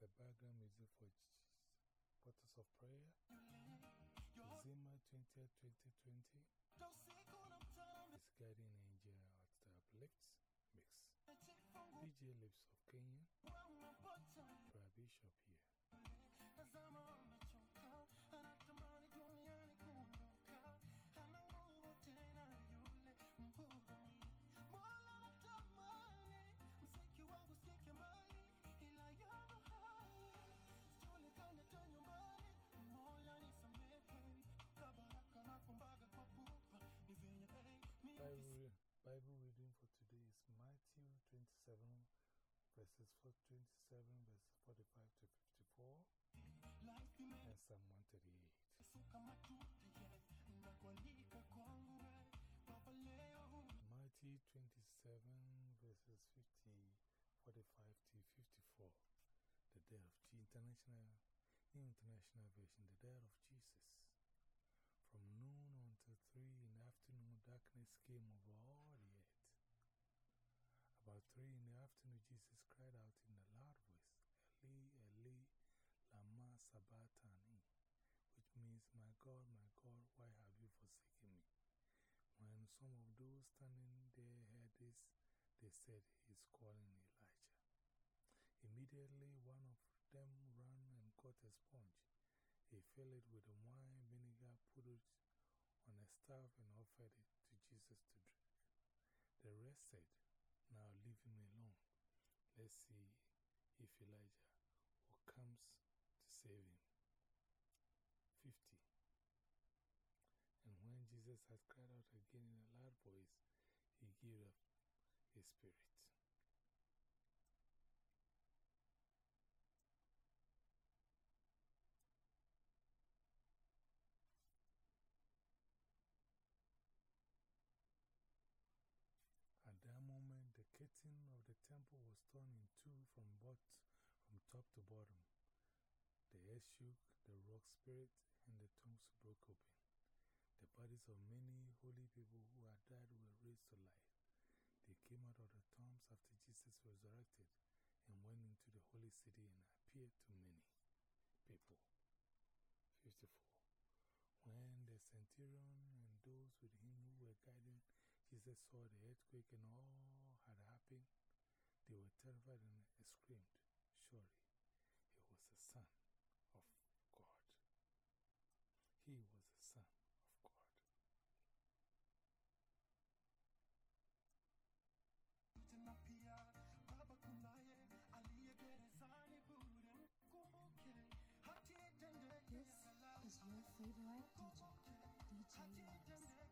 the background music for Portals of Prayer. December 20th, 2020 is Guardian Angel at the Uplifts Mix. DJ Lips of Kenya, Prayer Bishop here. 27, verses 27, verses 45 to 54, and Psalm 138. Matthew 27, verses 50, 45 to 54. The day of G International, International Version, the day of Jesus. From noon until three in the afternoon, darkness came over all the earth. About three in the afternoon, Jesus cried out in a loud voice, Eli, Eli, Lama Sabachthani, which means, My God, my God, why have you forsaken me? When some of those standing there heard this, they said, He's calling Elijah. Immediately, one of them ran and caught a sponge. He filled it with wine vinegar, put it on a staff, and offered it to Jesus to drink. The rest said, Now leave him alone. Let's see if Elijah will comes to save him. 50. And when Jesus had cried out again in a loud voice, he gave up his spirit. At that moment, the curtain of the temple was torn in two from, bot from top to bottom. The earth shook, the rock spirit, and the tombs broke open. The bodies of many holy people who had died were raised to life. They came out of the tombs after Jesus resurrected and went into the holy city and appeared to many people. 54. When the centurion and those with him who were guiding Jesus saw the earthquake and all had happened, they were terrified and exclaimed, Surely, he was the Son of God. He was the Son of God. This is your favorite DJ, DJ Lance.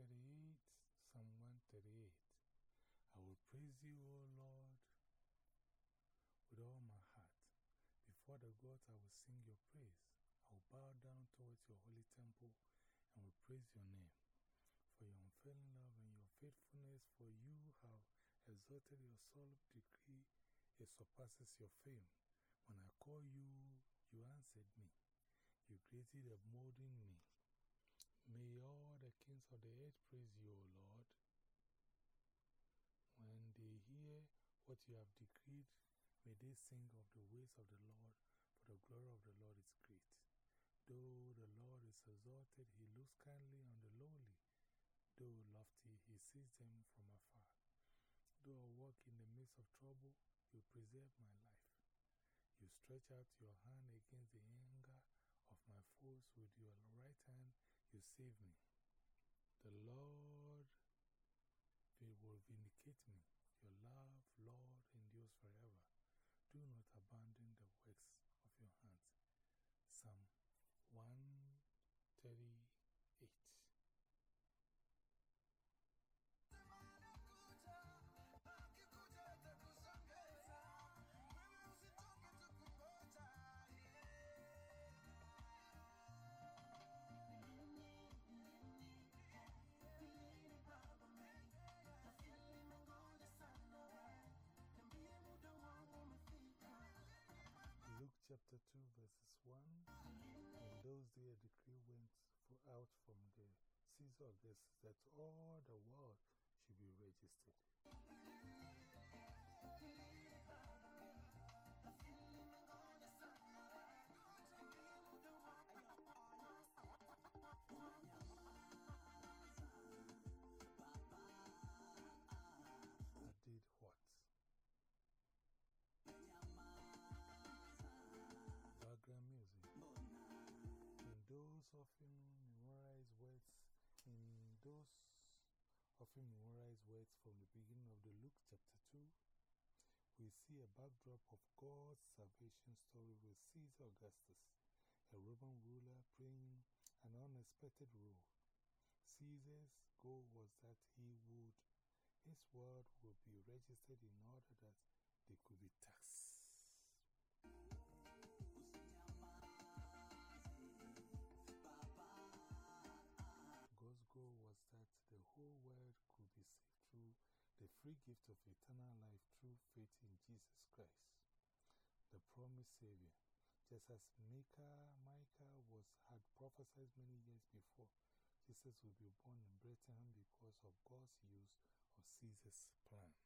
138, Psalm 138. I will praise you, O Lord, with all my heart. Before the gods, I will sing your praise. I will bow down towards your holy temple and will praise your name. For your unfailing love and your faithfulness, for you have exalted your solemn decree, it surpasses your fame. When I call you, you answered me. You created a molding me. May all the kings of the earth praise you, O Lord. When they hear what you have decreed, may they sing of the ways of the Lord, for the glory of the Lord is great. Though the Lord is exalted, he looks kindly on the lowly. Though lofty, he sees them from afar. Though I walk in the midst of trouble, you preserve my life. You stretch out your hand against the anger of my foes. With your right hand, you save me. The Lord will vindicate me. Your love, Lord, endures forever. Do not abandon the works of your hands. Psalm Caesar Augustus that all the world should be registered. Words from the beginning of the Luke chapter 2, we see a backdrop of God's salvation story with Caesar Augustus, a Roman ruler playing an unexpected role. Caesar's goal was that he would, his word would be registered in order that they could be taxed. Free gift of eternal life through faith in Jesus Christ, the promised Savior. Just as Micah, Micah was, had prophesied many years before, Jesus would be born in Bethlehem because of God's use of Caesar's plan.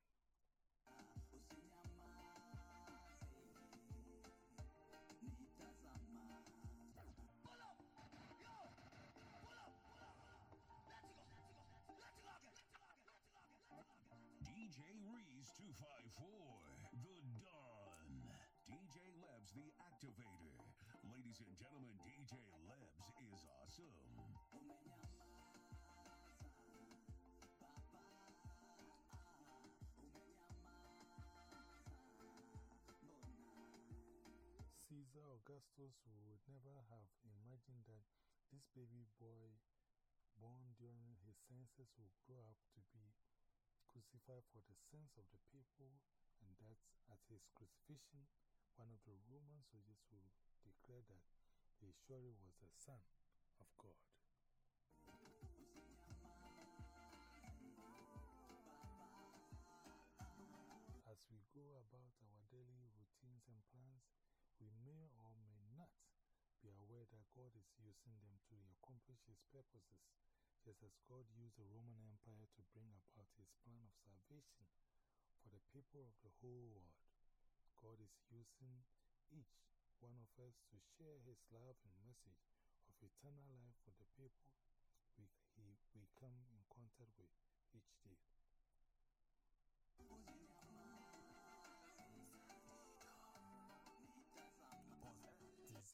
Reese 254, The Dawn. DJ Lebs, the activator. Ladies and gentlemen, DJ Lebs is awesome. Caesar Augustus would never have imagined that this baby boy born during his census would grow up to be crucified for the sins of the people, and that at his crucifixion, one of the Roman soldiers will declare that he surely was the Son of God. As we go about our daily routines and plans, we may or may not be aware that God is using them to accomplish His purposes, just as God used the Roman Empire to bring about His plan of salvation for the people of the whole world. God is using each one of us to share His love and message of eternal life for the people we, he, we come in contact with each day.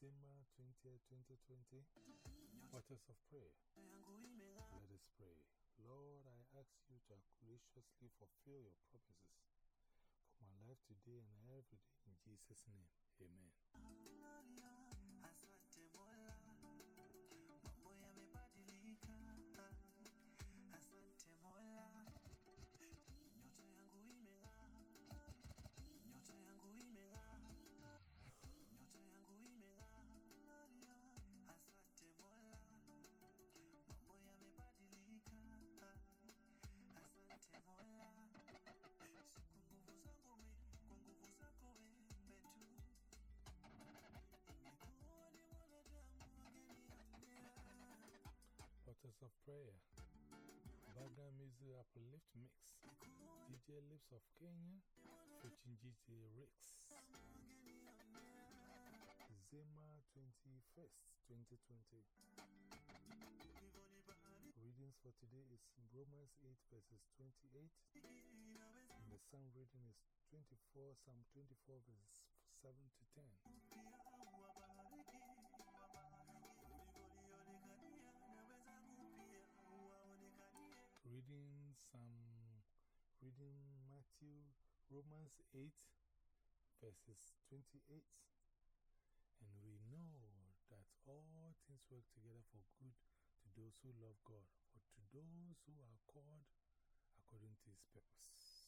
December 20th, 2020, Portals of Prayer. Let us pray. Lord, I ask you to graciously fulfill your promises for my life today and every day in Jesus' name. Amen. Of Prayer. Background music uplift mix. DJ Lips of Kenya featuring DJ Rix. Zema 21st, 2020. Readings for today is Romans 8 verses 28. And the Psalm reading is 24, Psalm 24 verses 7 to 10. Psalm, reading Matthew, Romans 8 verses 28. And we know that all things work together for good to those who love God, for to those who are called according to his purpose.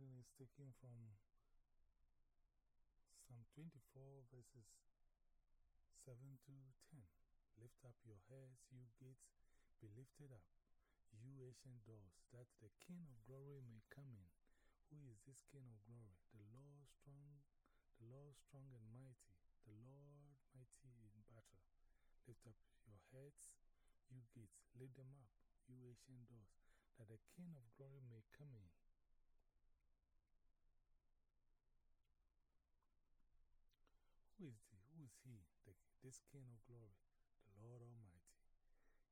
Reading is taken from Psalm 24, verses 7 to 10. Lift up your heads, you gates, be lifted up, you ancient doors, that the King of glory may come in. Who is this King of glory? The Lord strong, the Lord strong and mighty, the Lord mighty in battle. Lift up your heads, you gates, lift them up, you ancient doors, that the King of glory may come in. Who is, the, who is he, the, this King of glory? The Lord Almighty.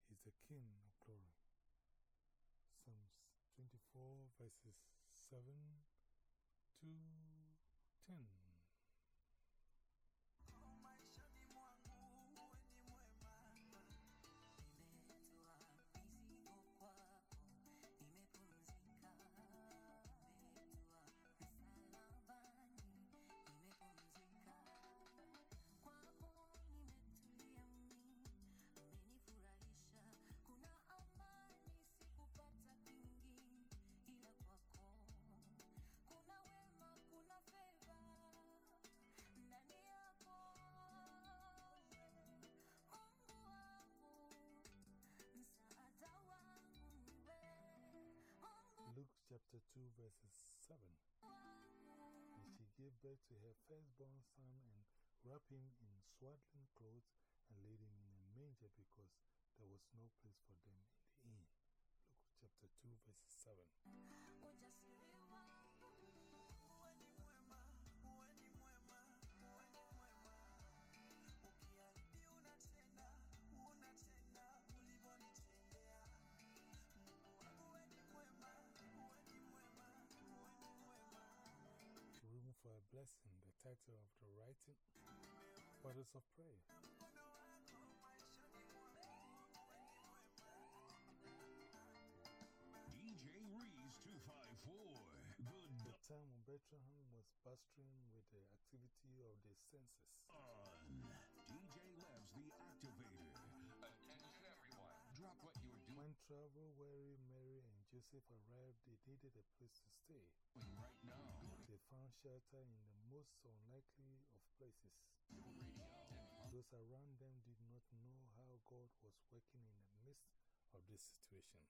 is the King of glory. Psalms 24, verses 7 to 10. Chapter 2, verses 7. And she gave birth to her firstborn son and wrapped him in swaddling clothes and laid him in a manger because there was no place for them in the inn. Luke chapter 2, verses 7. Blessing, the title of the writing, Portals of Prayer. DJ Reese 254. The The time when Bethlehem was bustling with the activity of the census. Dawn. DJ Lebs, the activator. Attention everyone. Drop what you're doing When travel weary Joseph arrived, they needed a place to stay. right now. They found shelter in the most unlikely of places. Those around them did not know how God was working in the midst of this situation.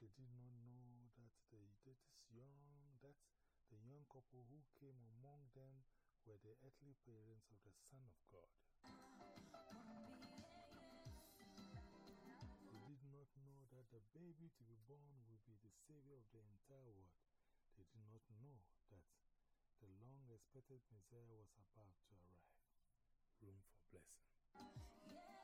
They did not know that the, that young, that the young couple who came among them were the earthly parents of the Son of God. They did not know that the baby to be born would be the Savior of the entire world. They did not know that the long expected Messiah was about to arrive. Room for blessing.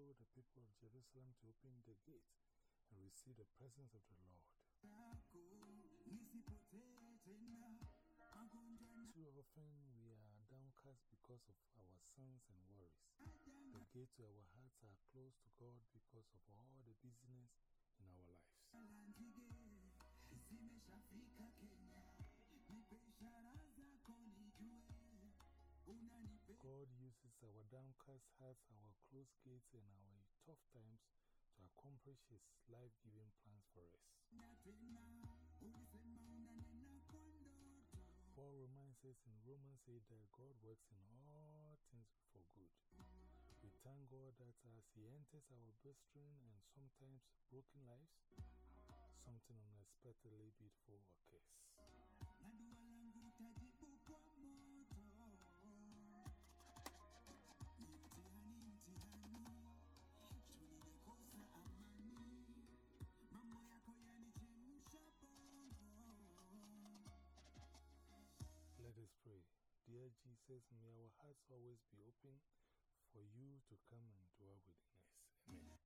Told the people of Jerusalem to open the gate and receive the presence of the Lord. Too often we are downcast because of our sins and worries. The gates to our hearts are closed to God because of all the busyness in our lives. God uses our downcast hearts, our closed gates, and our tough times to accomplish His life giving plans for us. Paul reminds us in Romans 8 that God works in all things for good. We thank God that as He enters our blistering and sometimes broken lives, something unexpectedly beautiful occurs. says to Our hearts always be open for you to come and dwell within us. Amen.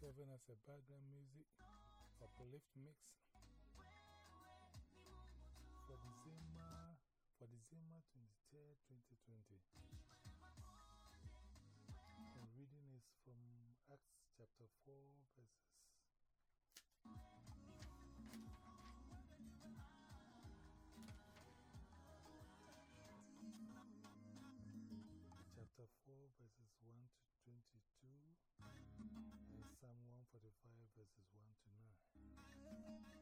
serving as a background music uplift mix for December, for December 23rd, 2020. And reading is from Acts chapter 4, verses 145 verses 1 to 9.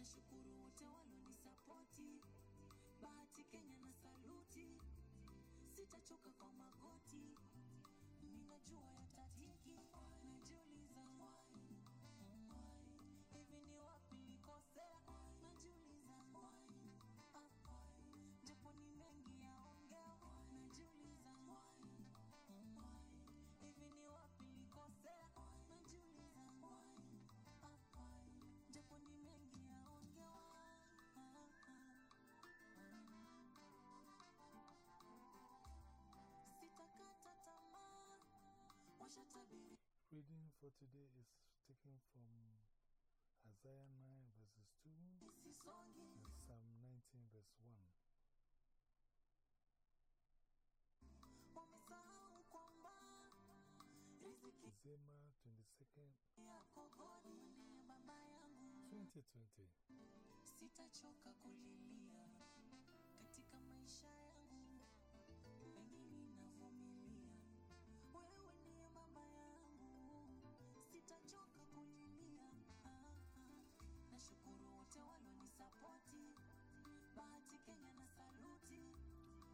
nashukuru wote walonisapoti, Bahati Kenya na saluti, sitachoka kwa magoti, ninajua ya Reading for today is taken from Isaiah 9 verses 2 and Psalm 19 verse 1. December 22nd, 2020.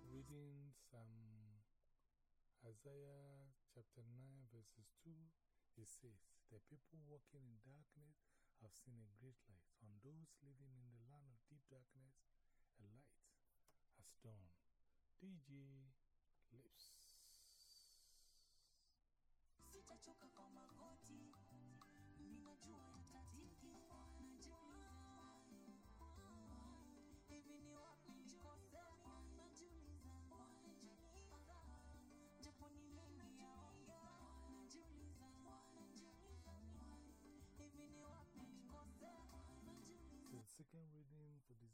Reading Psalm Isaiah chapter 9, verses 2, it says, The people walking in darkness have seen a great light. On those living in the land of deep darkness, a light has dawned. DJ Lips.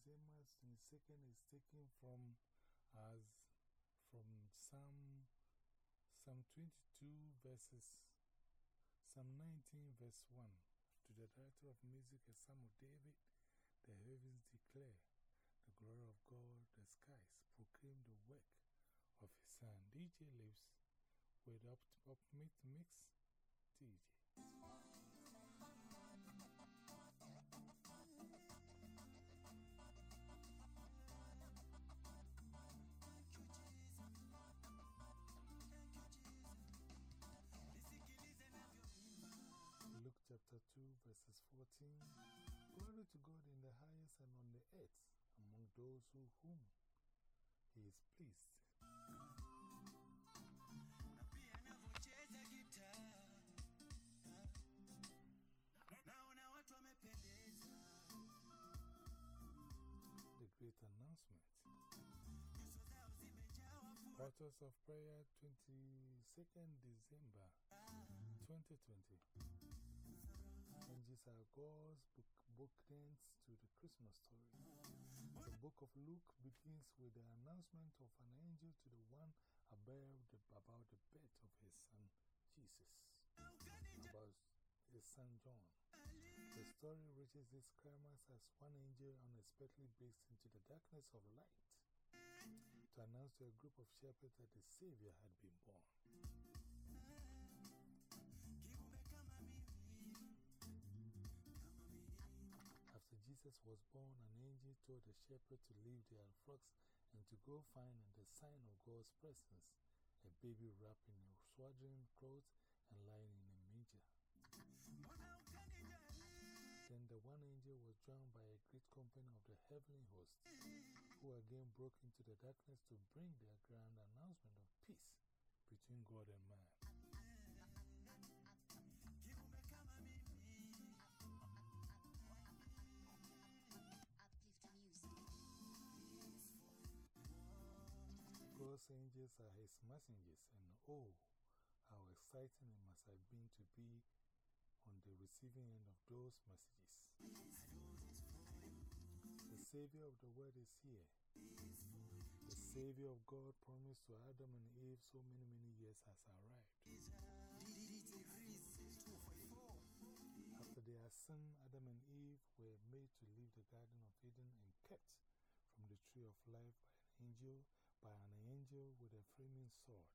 Amos 22nd is taken from as from Psalm, Psalm 22 verses, Psalm 19 verse 1. To the director of music, a psalm of David, the heavens declare the glory of God, the skies proclaim the work of his Son DJ lives with optimist mix DJ. Verses 14. Glory to God in the highest and on the earth among those who, whom he is pleased. The great announcement. Portals of Prayer, 22nd December 2020. Angels are God's book, bookends to the Christmas story. The book of Luke begins with the announcement of an angel to the one above the, about the birth of his son Jesus, about his son John. The story reaches its climax as one angel unexpectedly breaks into the darkness of light to announce to a group of shepherds that the Savior had been born. Jesus was born, an angel told the shepherd to leave their flocks and to go find the sign of God's presence, a baby wrapped in swaddling clothes and lying in a manger. Then the one angel was joined by a great company of the heavenly hosts, who again broke into the darkness to bring their grand announcement of peace between God and man. God's angels are his messengers, and oh, how exciting it must have been to be on the receiving end of those messages. The Savior of the world is here. The Savior of God promised to Adam and Eve so many, many years has arrived. After their sin, Adam and Eve were made to leave the Garden of Eden and kept from the tree of life by an angel, by an angel with a flaming sword.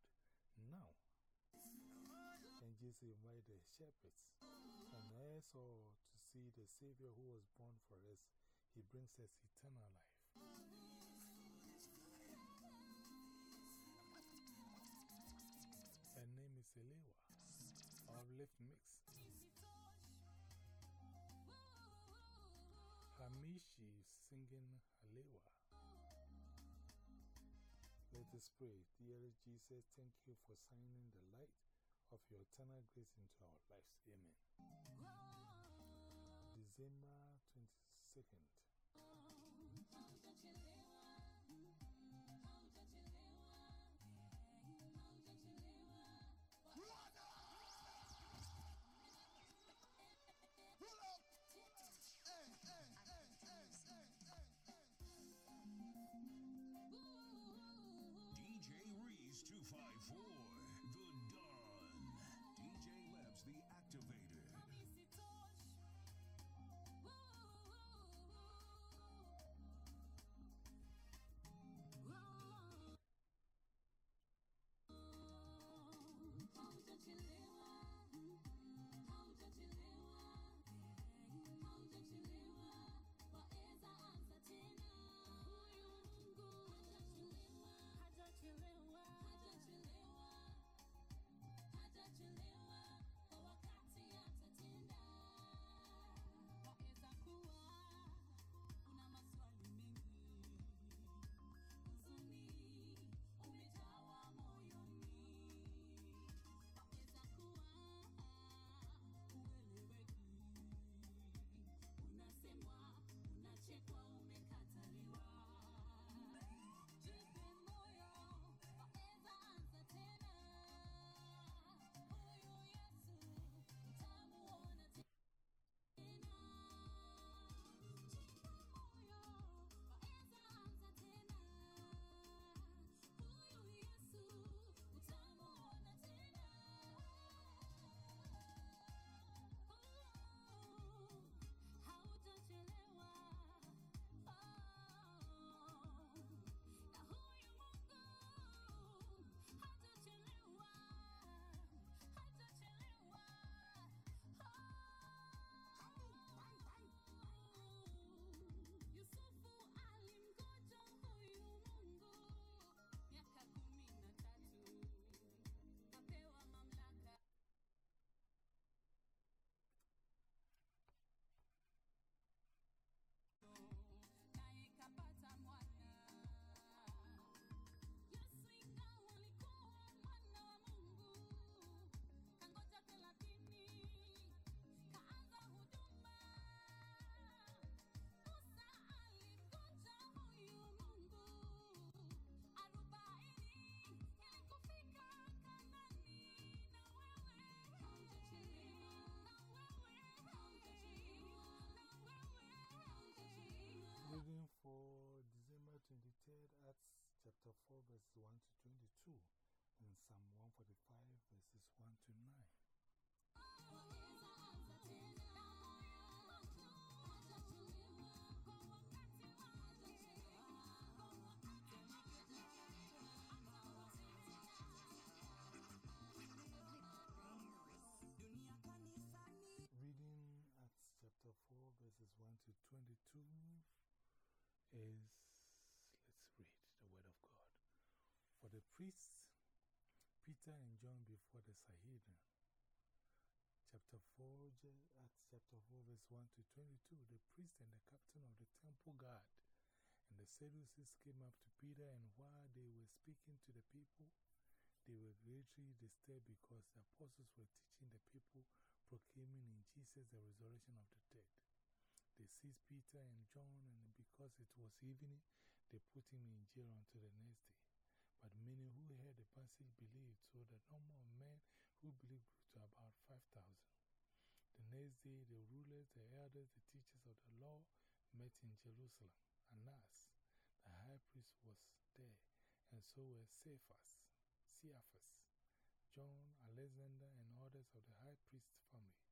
Now, angels invite the shepherds and us all to see the Savior who was born for us. He brings us eternal life. Her name is Elewa. Uplift Mix. Hamishi is singing Alewa. Let us pray. Dear Jesus, thank you for shining the light of your eternal grace into our lives. Amen. December 22nd. 254, The Dawn. DJ Lebs, The priests, Peter and John before the Sanhedrin. Chapter 4, J- Acts chapter 4, verse 1 to 22. The priest and the captain of the temple guard and the Sadducees came up to Peter, and while they were speaking to the people, they were greatly disturbed because the apostles were teaching the people, proclaiming in Jesus the resurrection of the dead. They seized Peter and John, and because it was evening, they put him in jail until the next day. But many who heard the passage believed, so the number of men who believed grew to about 5,000. The next day, the rulers, the elders, the teachers of the law met in Jerusalem. Annas, the high priest, was there, and so were Cephas, Cephas, John, Alexander, and others of the high priest's family.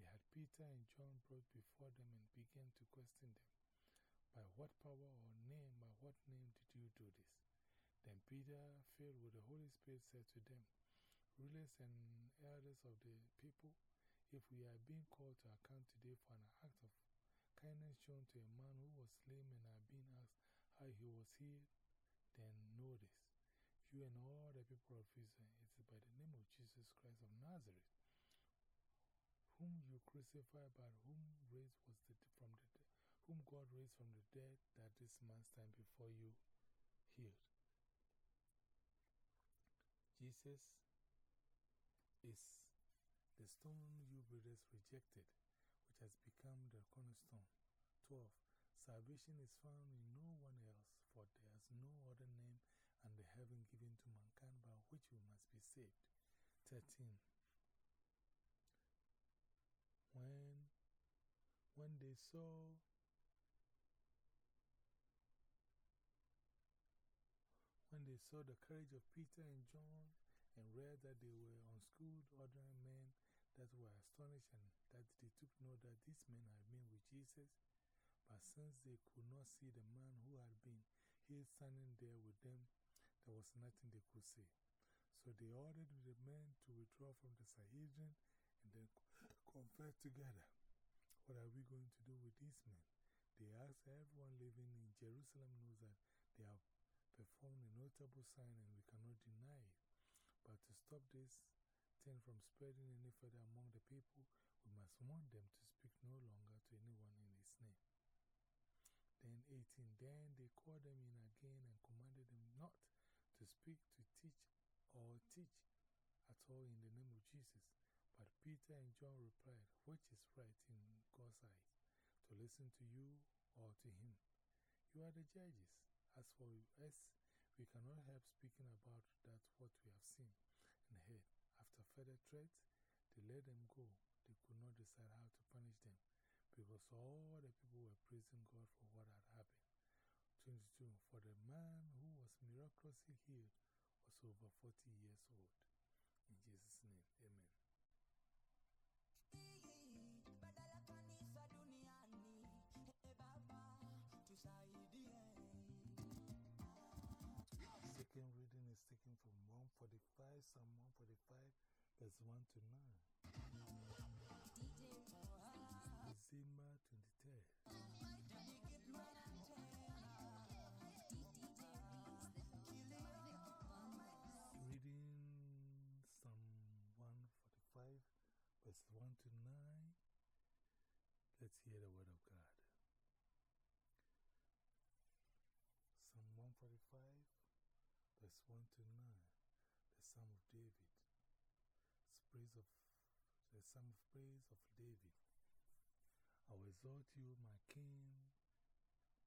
They had Peter and John brought before them and began to question them. By what power or name, by what name did you do this? Then Peter, filled with the Holy Spirit, said to them, Rulers and elders of the people, if we are being called to account today for an act of kindness shown to a man who was lame and are being asked how he was healed, then know this. You and all the people of Israel, it is by the name of Jesus Christ of Nazareth, whom you crucified, but whom raised was the, from the whom God raised from the dead, that this man stand before you healed. Jesus is the stone you builders rejected, which has become the cornerstone. 12. Salvation is found in no one else, for there is no other name under heaven given to mankind by which we must be saved. 13. When, when they saw when they saw the courage of Peter and John and read that they were unschooled ordinary men that were astonished and that they took note that these men had been with Jesus, but since they could not see the man who had been healed standing there with them, there was nothing they could say. So they ordered the men to withdraw from the Sanhedrin and then confer together. What are we going to do with these men? They asked everyone living in Jerusalem knows that they have performed a notable sign and we cannot deny it. But to stop this thing from spreading any further among the people, we must warn them to speak no longer to anyone in his name. Then 18, then they called them in again and commanded them not to speak, to teach, or teach at all in the name of Jesus. But Peter and John replied, Which is right in God's eyes, to listen to you or to him? You are the judges. As for us, we cannot help speaking about that what we have seen and heard. After further threats, they let them go. They could not decide how to punish them because all the people were praising God for what had happened. 22. For the man who was miraculously healed was over 40 years old. Taken from 145, Psalm 145, verse 1 to 9. December 23rd. Reading Psalm 145, verse 1 to 9. Let's hear the word of God. Psalm 145, verse 1 to 9. The Psalm of David. Praise of, the Psalm of Praise of David. I will exalt you, my King,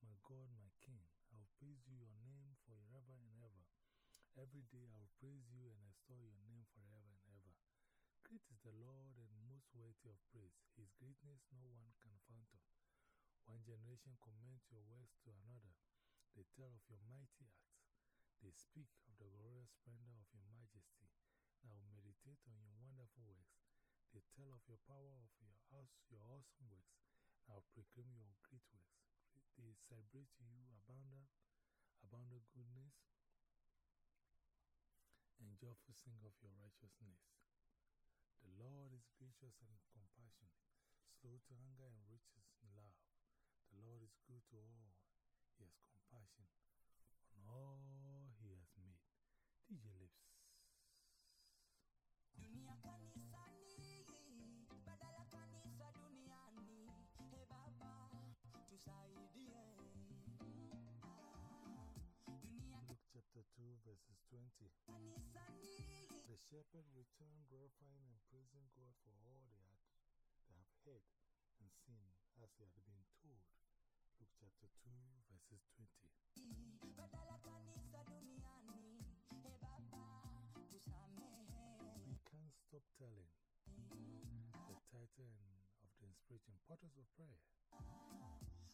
my God, my King. I will praise you, your name, forever and ever. Every day I will praise you and extol your name forever and ever. Great is the Lord and most worthy of praise. His greatness no one can fathom. One generation commends your works to another. They tell of your mighty acts. They speak of the glorious splendor of your majesty. Now meditate on your wonderful works. They tell of your power, of your, your awesome works. Now proclaim your great works. They celebrate you abundant, abundant goodness and joyful sing of your righteousness. The Lord is gracious and compassionate, slow to anger and rich in love. The Lord is good to all. He has compassion on all DJ Lips. Chapter 2, verses 20. The shepherd returned, glorifying and praising God for all they, had, they have heard and seen as they had been told. Luke chapter 2, verses 20. Stop telling the title of the inspiration, Portals of Prayer.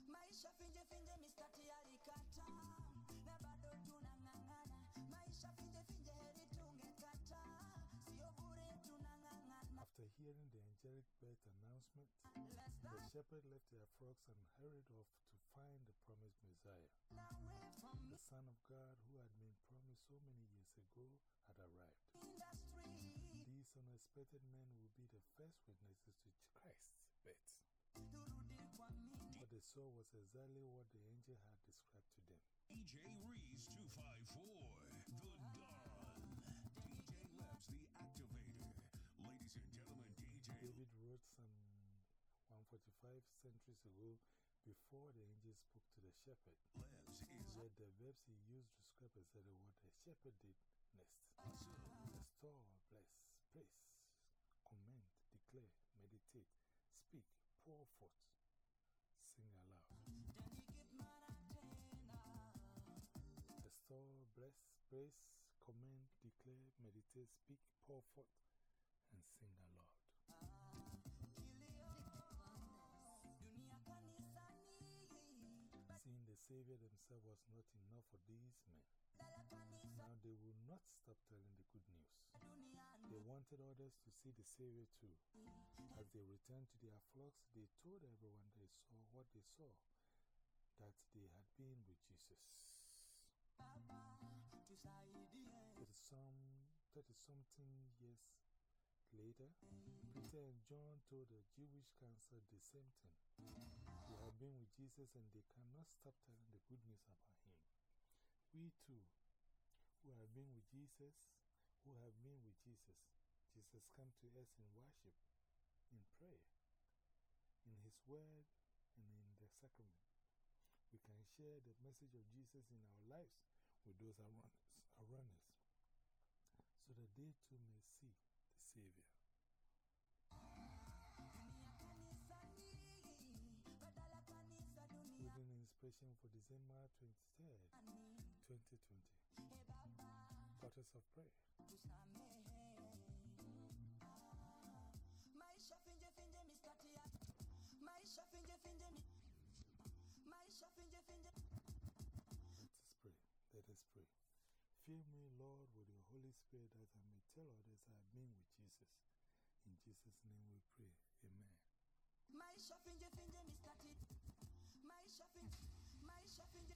Maisha mistati yalikata na bado tunang'ang'ana. Maisha heri tungekata, sio bure tunang'ang'ana. After hearing the angelic birth announcement, the shepherd left their flocks and hurried off to find the promised Messiah. The Son of God, who had been promised so many years ago, had arrived. These unexpected men will be the first witnesses to Christ's birth. Turudi kwa mimi. What they saw was exactly what the angel had described to them. DJ Reese 254, The Dawn. DJ Lebs, The Activator. Ladies and gentlemen, DJ David wrote some 145 centuries ago before the angel spoke to the shepherd. Yet the verbs he used describe exactly what the shepherd did next. Restore, bless, praise, comment, declare, meditate, speak, pour forth, sing aloud. Restore, bless, praise, comment, declare, meditate, speak, pour forth, and sing aloud. Seeing the Savior themselves was not enough for these men. Now they will not stop telling the good news. They wanted others to see the Savior too. As they returned to their flocks, they told everyone they saw what they saw that they had been with Jesus. Thirty some, 30 something years later, Peter and John told the Jewish council the same thing. They have been with Jesus and they cannot stop telling the good news about him. We too, who have been with Jesus, who have been with Jesus, Jesus come to us in worship, in prayer, in His Word, and in the sacrament. We can share the message of Jesus in our lives with those around us, around us so that they too may see the Savior. Inspiration for December 23rd, 2020. E Baba, Portals of Prayer. Let us pray. Let us pray. Fill me, Lord, with your Holy Spirit that I may tell others I have been with Jesus. In Jesus' name we pray. Amen. Maisha shopping, finje mistati.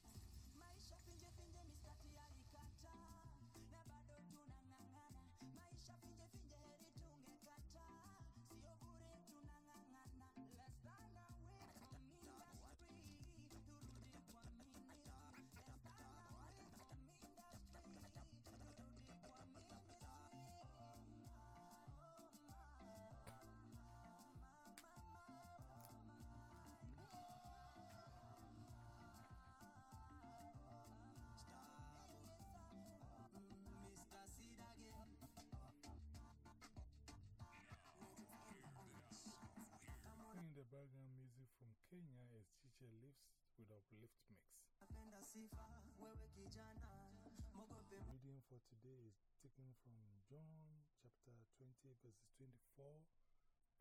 Chicha with Uplift Mix. Napenda sifa wewe kijana mogope Reading for today is taken from John chapter 20, verses 24,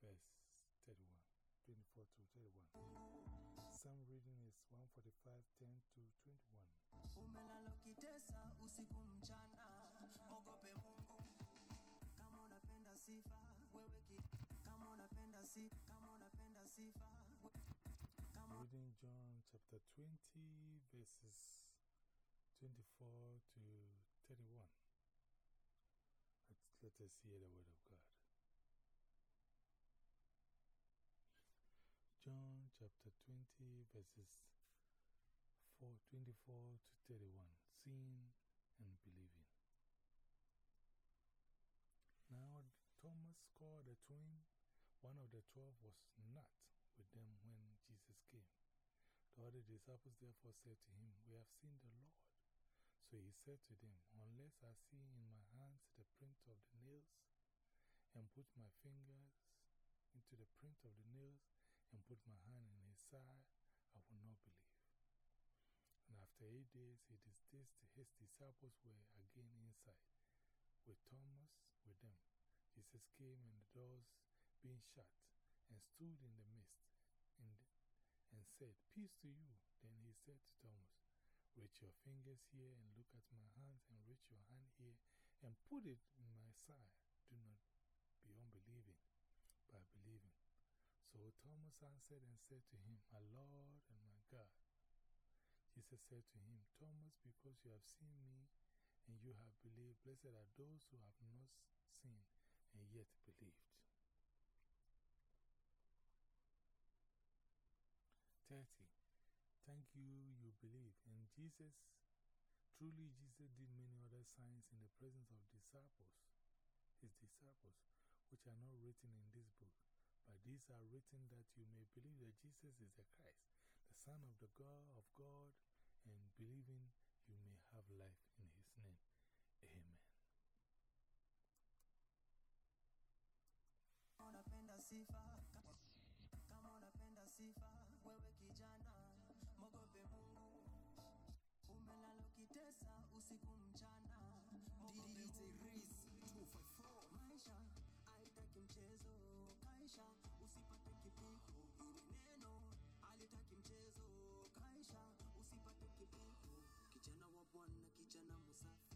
verse 31. 24 to 31. Some reading is 145, 10 to 21. umelala ukitesa usiku mchana mogope Mungu kama unapenda sifa wewe ki kama unapenda sifa kama unapenda sifa Reading John chapter 20, verses 24 to 31. Let's, let us hear the word of God. John chapter 20, verses 4, 24 to 31. Seeing and believing. Now Thomas called the twin. One of the twelve was not with them when Jesus came. The other disciples therefore said to him, We have seen the Lord. So he said to them, Unless I see in my hands the print of the nails, and put my fingers into the print of the nails, and put my hand in his side, I will not believe. And after eight days, he dismissed his disciples were again inside, with Thomas with them. Jesus came and the doors being shut, and stood in the midst, said, Peace to you. Then he said to Thomas, Reach your fingers here and look at my hands, and reach your hand here and put it in my side. Do not be unbelieving, but believing. So Thomas answered and said to him, My Lord and my God. Jesus said to him, Thomas, because you have seen me and you have believed, blessed are those who have not seen and yet believed. 30. Thank you, you believe. And Jesus, truly, Jesus did many other signs in the presence of disciples, his disciples, which are not written in this book. But these are written that you may believe that Jesus is the Christ, the Son of the God of God, and believing you may have life in his name. Amen. sifa kama unapenda sifa wewe kijana kaisha usipate kipigo. Neno alitaki mchezo. Kaisha usipate kipigo. Kijana wa bwana kijana msafi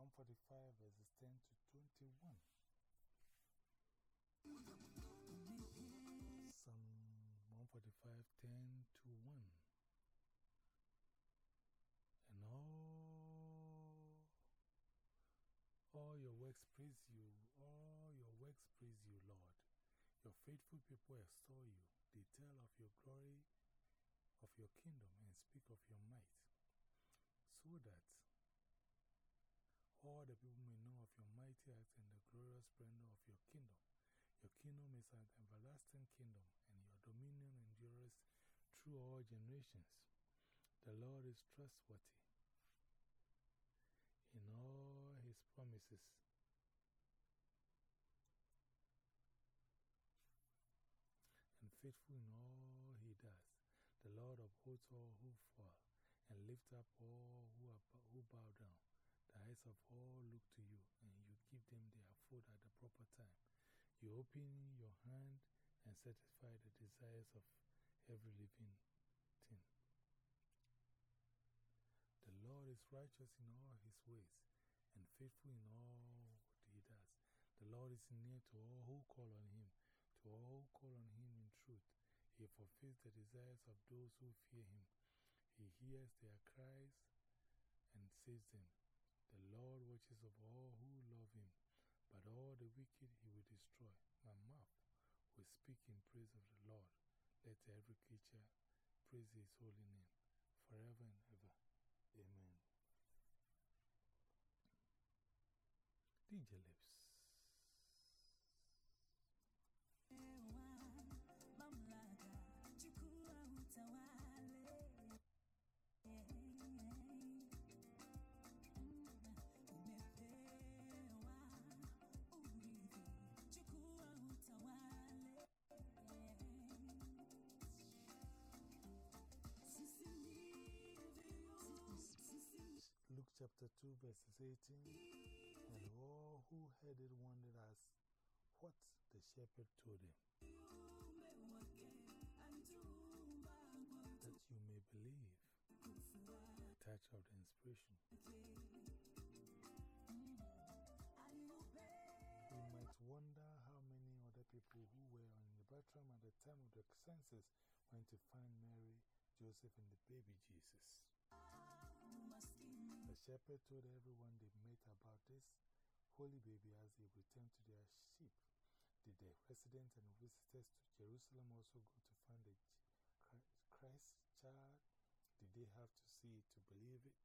145, verses 10 to 21. Psalm 145, 10 to 1. And all, all your works praise you, all your works praise you, Lord. Your faithful people extol you. They tell of your glory, of your kingdom, and speak of your might so that all the people may know of your mighty acts and the glorious splendor of your kingdom. Your kingdom is an everlasting kingdom, and your dominion endures through all generations. The Lord is trustworthy in all his promises. And faithful in all he does. The Lord upholds all who fall and lift up all who, are, who bow down. The eyes of all look to you, and you give them their food at the proper time. You open your hand and satisfy the desires of every living thing. The Lord is righteous in all his ways and faithful in all he does. The Lord is near to all who call on him, to all who call on him in truth. He fulfills the desires of those who fear him. He hears their cries and saves them. The Lord watches over all who love him, but all the wicked he will destroy. My mouth will speak in praise of the Lord. Let every creature praise his holy name forever and ever. Amen. DJ Lips. mamlaka chapter 2, verses 18. And all who heard it wondered as what the shepherd told them, that you may believe. Touch of the inspiration. You might wonder how many other people who were in Bethlehem at the time of the census went to find Mary, Joseph, and the baby Jesus. The shepherd told everyone they met about this holy baby as they returned to their sheep. Did the residents and visitors to Jerusalem also go to find the Christ child? Did they have to see it to believe it?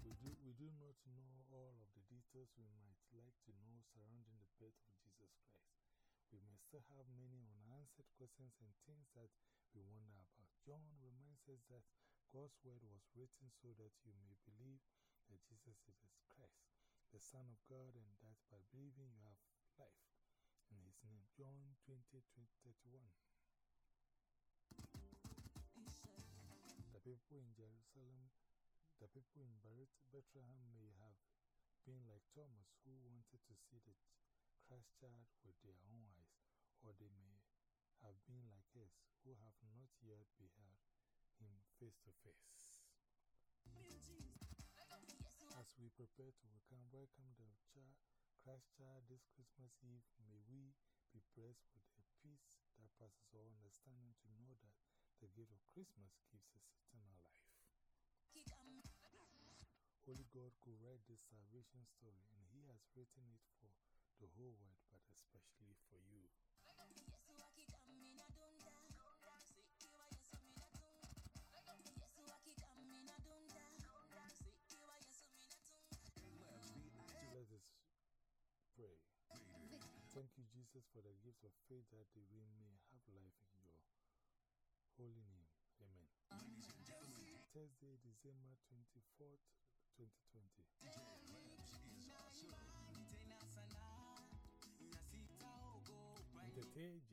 We do, we do not know all of the details we might like to know surrounding the birth of Jesus Christ. We may still have many unanswered questions and things that we wonder about. John reminds us that God's word was written so that you may believe that Jesus is Christ, the Son of God, and that by believing you have life in His name. John 20, 31. The people in Jerusalem, the people in Bethlehem may have been like Thomas, who wanted to see the Child with their own eyes, or they may have been like us, who have not yet beheld him face to face. As we prepare to welcome, welcome the child, Christ child this Christmas Eve, may we be blessed with a peace that passes all understanding to know that the gift of Christmas gives us eternal life. Holy God could write this salvation story, and He has written it for the whole world, but especially for you. Let us pray. Thank you, Jesus, for the gifts of faith that we may have life in your holy name. Amen. Thursday, December 24th, 2020. Hey